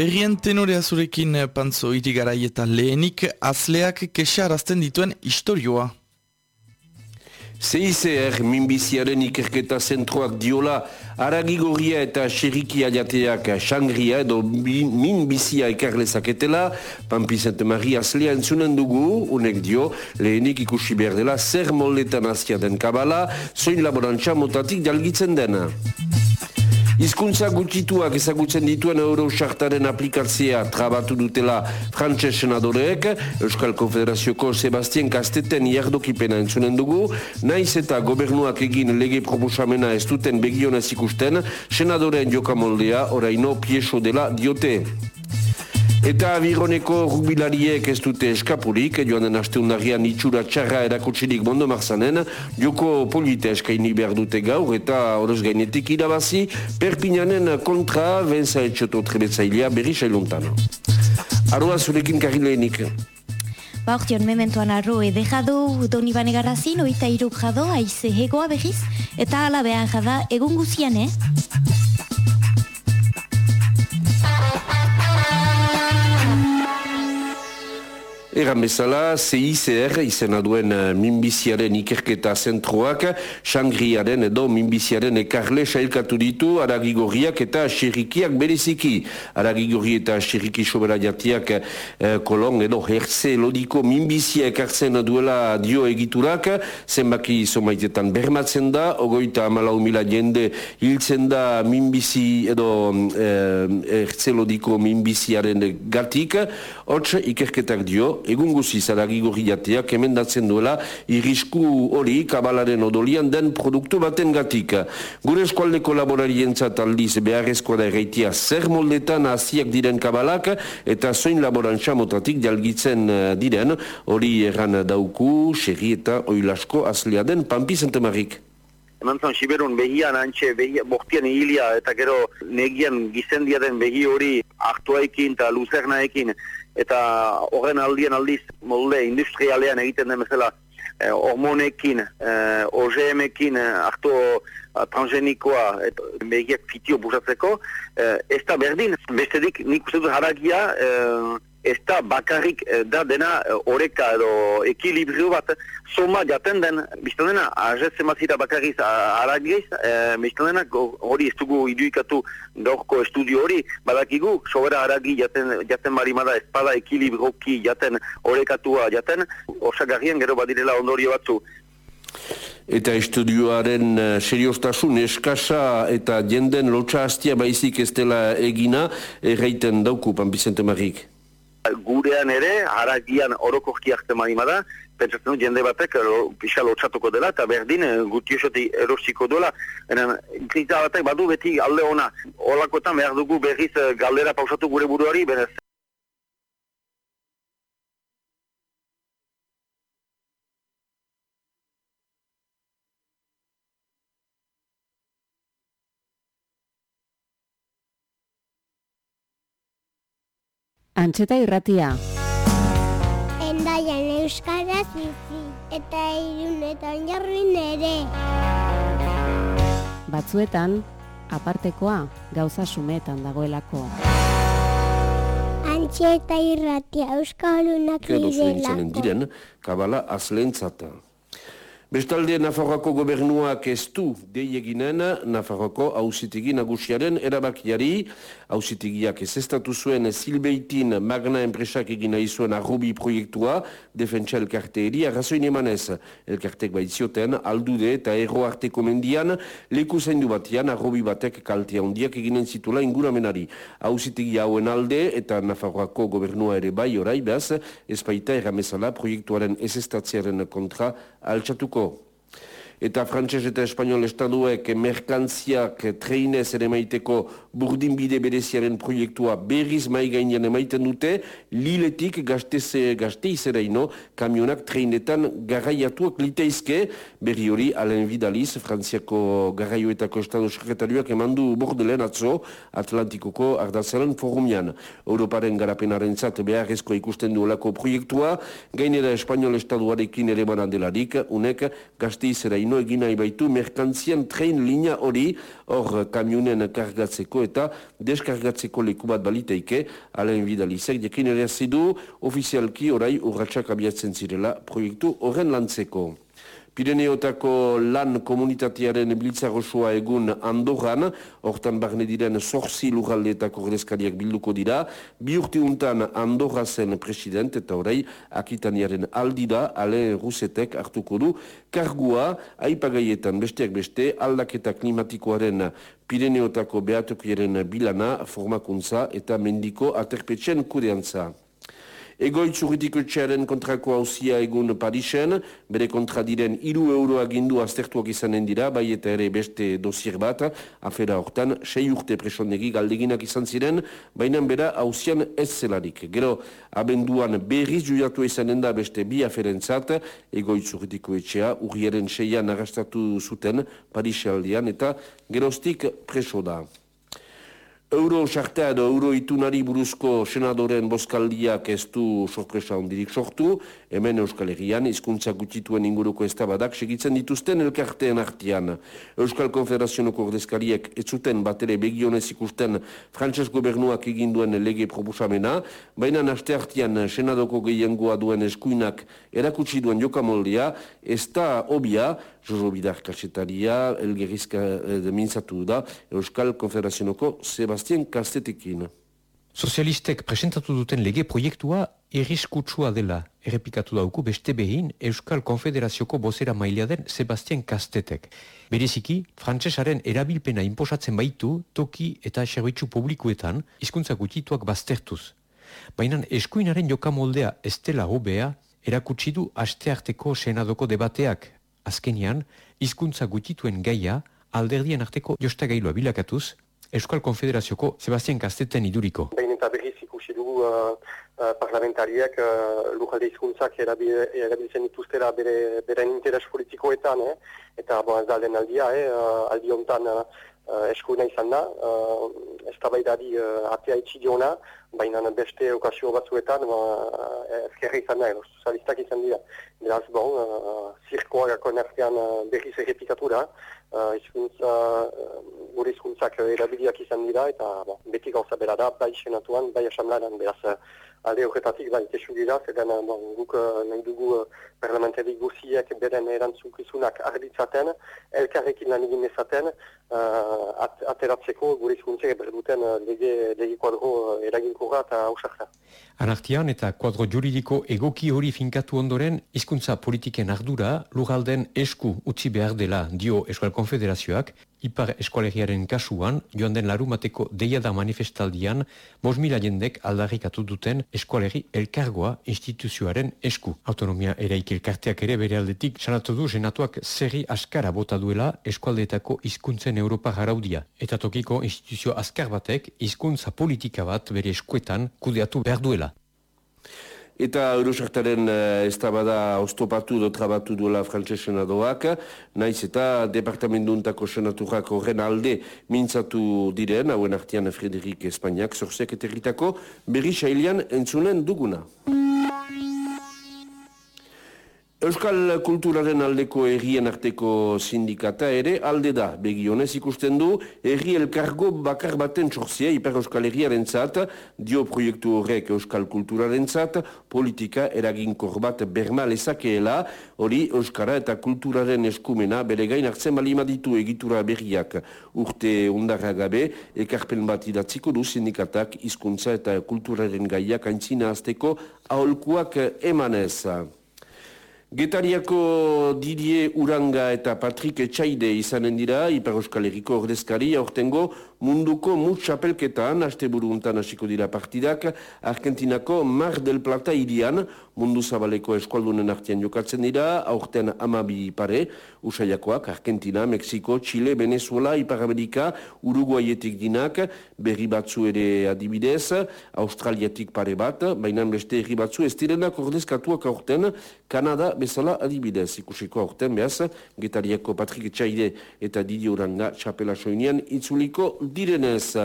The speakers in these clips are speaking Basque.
Berrien tenorea zurekin eh, pantzo irigarai eta lehenik azleak kesarazten dituen historioa. CICR minbiziaren ikerketa zentroak diola aragigorria eta xerriki aliateak xangria edo minbizia ekarlezaketela Pampizente Maria azlea entzunen dugu, unek dio, lehenik ikusi behar dela zer molletan azkia den kabala, zoin laborantza motatik jalgitzen dena. Hizkuntza gutxituak ezagutzen dituen Eurosartaren aplikatzea trabatu dutela frantses senadoreek, Euskal Konfederazioko Sebastian Kasteten jardokipena entzunen dugu, naiz eta gobernuak egin lege proposamena ez duten begionez ikusten, senadoren jokamoldea oraino pieso dela diote. Eta abironeko rubilariek ez dute eskapurik, joan den asteunarian itxura txarra erakutsirik bondo marzanen, joko polite eskaini behar dute gaur eta horoz gainetik irabazi, perpinanen kontra benza etxoto trebetzailea berri sailuntan. Aroa zurekin karileenik. Ba, ortion, mementoan arro edejado doni bane garrazin, oita iruk jado, aize hegoa behiz, eta alabean jada egun guzian, eh? Egan bezala, CICR izena duen uh, minbiziaren ikerketa zentroak, Shangriaren edo minbiziaren ekarle sailkatu ditu aragigorriak eta xerrikiak bereziki. Aragigorri eta xerriki sobera jatiak uh, kolon edo hertze lodiko minbizia ekartzen duela dio egiturak, zenbaki somaitetan bermatzen da, ogoita amalau mila jende hiltzen da minbizi edo uh, hertze lodiko minbiziaren gatik, hots ikerketak dio, egun guzi zaragigorri jateak emendatzen duela irisku hori kabalaren odolian den produktu baten gatik. Gure eskualdeko laborarientzat aldiz beharrezkoa da erreitia zer moldetan aziak diren kabalak eta zoin laborantza motatik jalgitzen eh, diren hori erran dauku, xerri eta oilasko azlea den Pampi Zentemarik. Emantzan Siberun behian antxe, behia, bortian hilia eta gero negian gizendia den behi hori aktuaikin eta luzernaekin eta horren aldien aldiz molde industrialean egiten den bezala eh, hormonekin, eh, OGM-ekin eh, hartu eh, transgenikoa eta behiak fitio busatzeko, eh, ez da berdin, bestedik nik uste dut haragia eh, ez da bakarrik eh, da dena eh, oreka edo ekilibrio bat soma jaten den, biztan dena, ahaz zemazira bakarriz aragiz, e, biztan dena hori ez dugu iduikatu gaurko estudio hori, badakigu, sobera aragi jaten, jaten marimada espada ekilibroki jaten orekatua jaten, osagarrien gero badirela ondorio batzu. Eta estudioaren seriostasun eskasa eta jenden lotxa hastia baizik ez dela egina, erraiten dauku, Pampizente Marik gurean ere, haragian orokorki hartzen manima da, pentsatzen du jende batek pixka lotxatuko dela, eta berdin eh, gutiosotik erosiko duela. Enen, krita batek badu beti alde ona, holakoetan behar dugu berriz eh, galdera pausatu gure buruari, berez Antxeta irratia. Endaian euskaraz bizi eta irunetan jarrin ere. Batzuetan, apartekoa gauza sumetan dagoelako. Antxeta irratia euskalunak idelako. diren, kabala azlentzata. Bestalde, Nafarroako gobernuak ez du deieginen Nafarroako hausitegi nagusiaren erabakiari. Hausitegiak ez estatu zuen Silbeitin Magna enpresak egina izuen arrobi proiektua, defentsa elkarte eri, arrazoin emanez elkartek baitzioten, aldude eta erro arteko mendian, leku zaindu batean arrobi batek kaltea ondiak eginen zitula inguramenari. Hausitegi hauen alde eta Nafarroako gobernua ere bai orai behaz, ez baita erramezala proiektuaren ez kontra altxatuko Francisco. Eta frantses eta espanol estaduek merkantziak treinez ere maiteko burdin bide bereziaren proiektua berriz mai gainean emaiten dute, liletik gazte ino, kamionak treinetan garraiatuak liteizke, berri hori alen vidaliz, frantziako garraioetako estado sekretarioak emandu bordelen atzo, Atlantikoko ardazaren forumian. Europaren garapenaren zat beharrezko ikusten duelako proiektua, gainera espanol estaduarekin ere delarik, unek gazte ino ino egin nahi baitu merkantzien train linea hori. Hor kamionen kargatzeko eta deskargatzeko leku bat baliteike, alen bidalizek, jekin ere zidu ofizialki orai urratxak abiatzen zirela proiektu horren lantzeko. Pireneotako lan komunitatearen biltzarosua egun Andorran, hortan barne diren sorzi lugaldeetako gredeskariak bilduko dira, bi urte untan Andorra zen president eta orai akitaniaren aldida, ale rusetek hartuko du, kargua, aipagaietan besteak beste, aldaketa klimatikoaren Pireneotako behatokiaren bilana, formakuntza eta mendiko aterpetxen kudeantza. Egoitz urritiko txaren kontrako hauzia egun Parisen, bere kontra diren iru euro agindu aztertuak izanen dira, bai eta ere beste dosier bat, afera hortan, sei urte presondegi galdeginak izan ziren, baina bera hauzian ez zelarik. Gero, abenduan berriz juiatu izanen da beste bi aferentzat, egoitz urritiko etxea, urriaren seian agastatu zuten Parise aldean, eta geroztik preso da. Euro sartea edo euro itunari buruzko senadoren boskaldiak ez du sorpresa ondirik sortu, hemen Euskal Herrian izkuntza gutituen inguruko ez tabadak segitzen dituzten elkarteen artian. Euskal Konfederazionoko ordezkariek ez zuten batere begionez ikusten frantses gobernuak eginduen lege proposamena, baina naste artian senadoko gehiengoa duen eskuinak erakutsi duen jokamoldea, ez da obia, Jojo Bidar kasetaria, elgerizka eh, mintzatu da, Euskal Konfederazionoko Sebastien Kastetekin. Sozialistek presentatu duten lege proiektua erriskutsua dela errepikatu dauku beste behin Euskal Konfederazioko bozera maila den Sebastien Kastetek. Bereziki, frantsesaren erabilpena inposatzen baitu toki eta zerbitzu publikuetan hizkuntza gutituak baztertuz. Baina eskuinaren jokamoldea ez dela hobea erakutsi du astearteko senadoko debateak azkenian, hizkuntza gutituen gaia alderdien arteko jostagailua bilakatuz, Euskal Konfederazioko Sebastian Kasteten iduriko. Behin eta berriz ikusi dugu uh, uh, parlamentariak uh, lujalde hizkuntzak erabiltzen dituztera bere, bere interes politikoetan, eh? eta bo, ez da aldia, eh? uh, aldi honetan uh, uh, eskuina izan da, uh, ez tabaidari uh, atea itxidiona, baina beste okazio batzuetan uh, ezkerra izan da, sozialistak izan dira. Beraz, bon, uh, zirkoa gako nertean uh, berriz errepikatu da, uh, izkuntza, uh, gure izkuntzak erabiliak izan dira, eta bon, beti gauza bera da, bai senatuan, bai asamlanan, beraz, alde horretatik bai kesu dira, zerren bon, guk uh, nahi dugu uh, parlamentarik guziek beren erantzukizunak arditzaten, elkarrekin lan egin ezaten, uh, at, ateratzeko gure izkuntzak berduten lege, lege kuadro eraginkorra eta hausarra. Anartian eta kuadro juridiko egoki hori finkatu ondoren, hizkuntza politiken ardura lugalden esku utzi behar dela dio Euskal Konfederazioak, Ipar eskualegiaren kasuan, joan den larumateko deia da manifestaldian, bos mila jendek aldarrikatu duten eskualegi elkargoa instituzioaren esku. Autonomia eraik elkarteak ere bere aldetik sanatu du senatuak zerri askara bota duela eskualdeetako hizkuntzen Europa jaraudia. Eta tokiko instituzio askar batek hizkuntza politika bat bere eskuetan kudeatu behar duela. Eta Eurosartaren uh, ez da oztopatu do trabatu duela frantxe senadoak, naiz eta departamentuntako senaturak horren alde mintzatu diren, hauen artian Frederik Espainiak, zorziak eta berri sailian entzunen duguna. Euskal kulturaren aldeko errien arteko sindikata ere alde da, begionez ikusten du, erri elkargo bakar baten txorzia hiper Euskal Herriaren zat, dio proiektu horrek Euskal kulturaren zat, politika eraginkor bat berma lezakeela, hori Euskara eta kulturaren eskumena bere gain hartzen balima ditu egitura berriak. Urte undarra gabe, ekarpen bat idatziko du sindikatak hizkuntza eta kulturaren gaiak aintzina azteko aholkuak emanez. Getariako Didie Uranga eta Patrik Etxaide izanen dira, Ipar Euskal Herriko ordezkari, aurtengo munduko mutxapelketan, haste buru untan hasiko dira partidak, Argentinako Mar del Plata irian, mundu zabaleko eskualdunen artian jokatzen dira, aurten amabi pare, Usaiakoak, Argentina, Mexiko, Chile, Venezuela, Ipar Amerika, Uruguayetik dinak, berri batzu ere adibidez, Australiatik pare bat, baina beste herri batzu ez direnak ordezkatuak aurten, Kanada bezala adibidez. Ikusiko aurten behaz, Getariako Patrik Txaide eta Didi Uranga txapela soinean itzuliko direnez.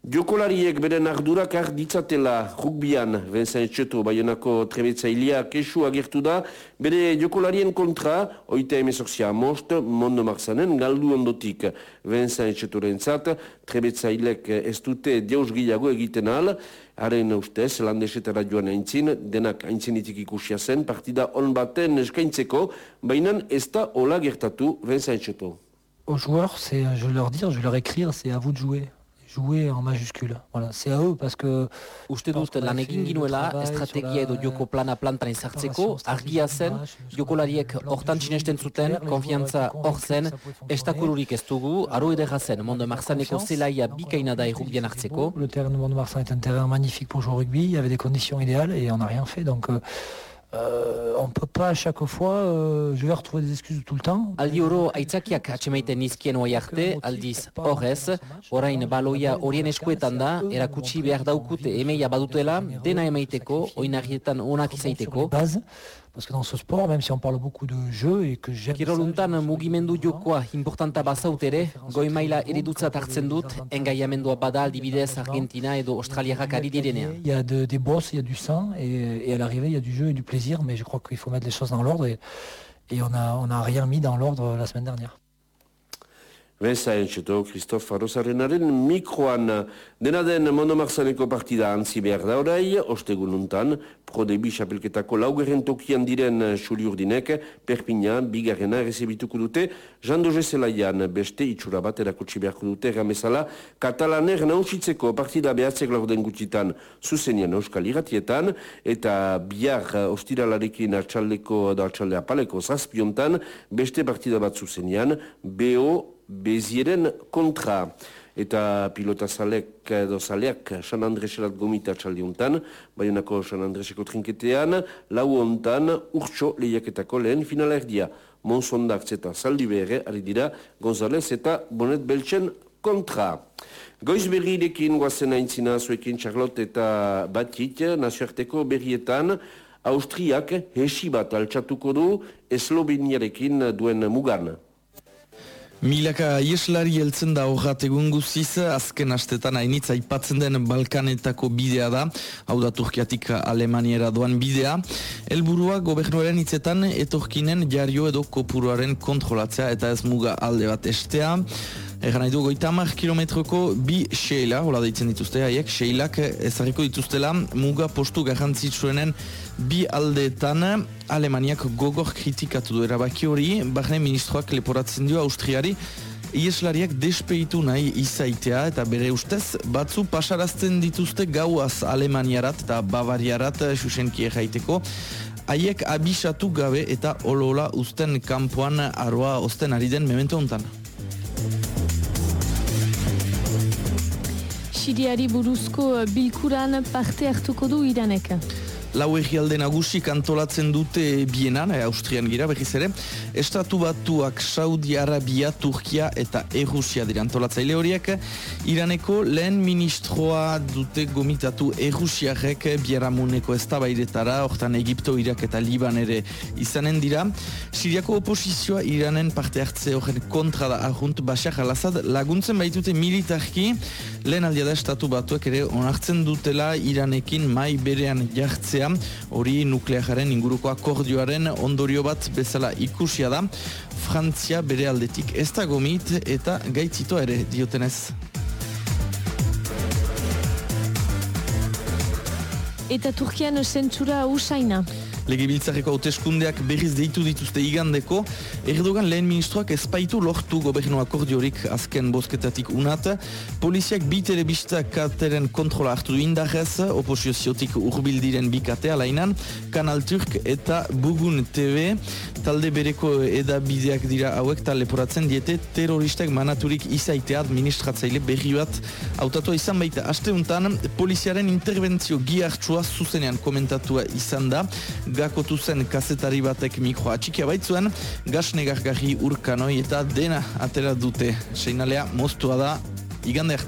Jokolariek beren ardurak ditzatela rugbian, Vincent Etxeto, baionako trebetzailea kesu agertu da, bere jokolarien kontra, oita emezorzia most, mondo marzanen, galdu ondotik. Vincent Etxetoren zat, trebetzailek ez dute deus gilago egiten al, haren ustez, landesetara joan aintzin, denak aintzinitik ikusia zen, partida on baten eskaintzeko, baina ez da hola gertatu Vincent Etxeto. Aux joueurs, c'est, je vais leur dire, je vais leur écrire, c'est à vous de jouer. jouer en majuscule. Voilà, c'est à eux parce que Uste dut lan egin ginuela estrategia edo joko plana plantan izartzeko, argia zen, jokolariek hortan sinesten zuten, konfiantza hor zen, estakururik ez dugu, aro edera zen, Mondo Marzaneko zelaia bikaina da errugbien hartzeko. Le terrain de Marzan est un terrain magnifique pour jouer au rugby, il y avait des conditions idéales et on n'a rien fait, donc... Euh, Euh, on peut pas à chaque fois, euh, je vais retrouver des excuses tout le temps. Aldi oro aitzakiak atxemaiten nizkien oi arte, aldiz horrez, orain baloia horien eskuetan da, erakutsi behar daukute emeia badutela, dena emaiteko, oinarrietan onak izaiteko. Parce que dans ce sport, même si on parle beaucoup de jeu et que j'aime... Kiroluntan mugimendu jokoa importanta bazaut ere, goi maila eridutzat hartzen dut, engaiamendua bada aldibidez Argentina edo Australiarak ari direnean. Il y a de, des bosses, il y a du sang, et, et à l'arrivée, il y a du jeu et du plaisir, mais je crois qu'il faut mettre les choses dans l'ordre, et, et on n'a on a rien mis dans l'ordre la semaine dernière. Beza entxeto, Kristof Arrozarrenaren mikroan. Dena den monomarzaneko partida antzi behar da orai, ostegun untan, prodebi xapelketako laugerren tokian diren xuri urdinek, Perpina, bigarrena errezebituko dute, Jando Jezelaian beste itxura bat erakutsi beharko dute, ramezala, katalaner nausitzeko partida behatzek laurden gutitan zuzenian euskal iratietan, eta bihar ostiralarekin atxaldeko da atxaldea paleko zazpiontan, beste partida bat zuzenian, BO bezieren kontra. Eta pilota zalek edo zaleak San Andreserat gomita txaldiuntan, baionako San Andreseko trinketean, lau ontan urtso lehiaketako lehen finala erdia. Monsondak zeta zaldi behere, ari dira González eta Bonet Beltzen kontra. Goiz berrirekin guazen aintzina zuekin Charlotte eta Batit, nazioarteko berrietan, Austriak hesi bat altxatuko du Esloveniarekin duen mugan. Milaka ieslari heltzen da horrat egun guziz, azken astetan hainitz aipatzen den Balkanetako bidea da, hau da Turkiatik Alemaniera doan bidea. Elburua gobernuaren hitzetan etorkinen jario edo kopuruaren kontrolatzea eta ez muga alde bat estea. Egan nahi du, goitamak kilometroko bi sheila, hola deitzen dituzte, haiek, sheilak ezarriko dituztela, muga postu garrantzitsuenen bi aldeetan, Alemaniak gogor kritikatu du erabaki hori, barne ministroak leporatzen dio Austriari, Ieslariak despeitu nahi izaitea eta bere ustez batzu pasarazten dituzte gauaz Alemaniarat eta Bavariarat susenki erraiteko. Haiek abisatu gabe eta olola usten kanpoan aroa osten ari den memento hontan. Siriari buruzko bilkuran parte hartuko du Iranek. Lau egialde nagusik antolatzen dute bienan, eh, Austrian gira behiz ere, Estatu batuak Saudi Arabia, Turkia eta Errusia dira antolatzaile horiek, Iraneko lehen ministroa dute gomitatu Errusiarek biaramuneko ez tabairetara, hortan Egipto, Irak eta Liban ere izanen dira. Siriako oposizioa Iranen parte hartze horren kontra da ahunt, Bashar al-Assad. Laguntzen baitute militarki, lehen aldia da Estatu batuak ere onartzen dutela Iranekin mai berean jartzea hori nukleajaren inguruko akordioaren ondorio bat bezala ikusia da, Frantzia bere aldetik ez da gomit eta gaitzito ere diotenez. Eta Turkian zentsura usaina. Legebiltzareko hauteskundeak berriz deitu dituzte igandeko, Erdogan lehen ministroak ezpaitu lortu gobernu akordiorik azken bosketatik unat, poliziak bi telebista kateren kontrola hartu indarrez, oposioziotik urbildiren bi kate alainan, Kanal Turk eta Bugun TV, talde bereko edabideak dira hauek tal leporatzen diete terroristak manaturik izaitea administratzaile berri bat. Hautatua izan baita. Asteuntan, poliziaren interventzio gihartsua zuzenean komentatua izan da, gakotu zen kazetari batek mikroa txikia baitzuen, gasne gargarri urkanoi eta dena atera dute. Seinalea moztua da igande.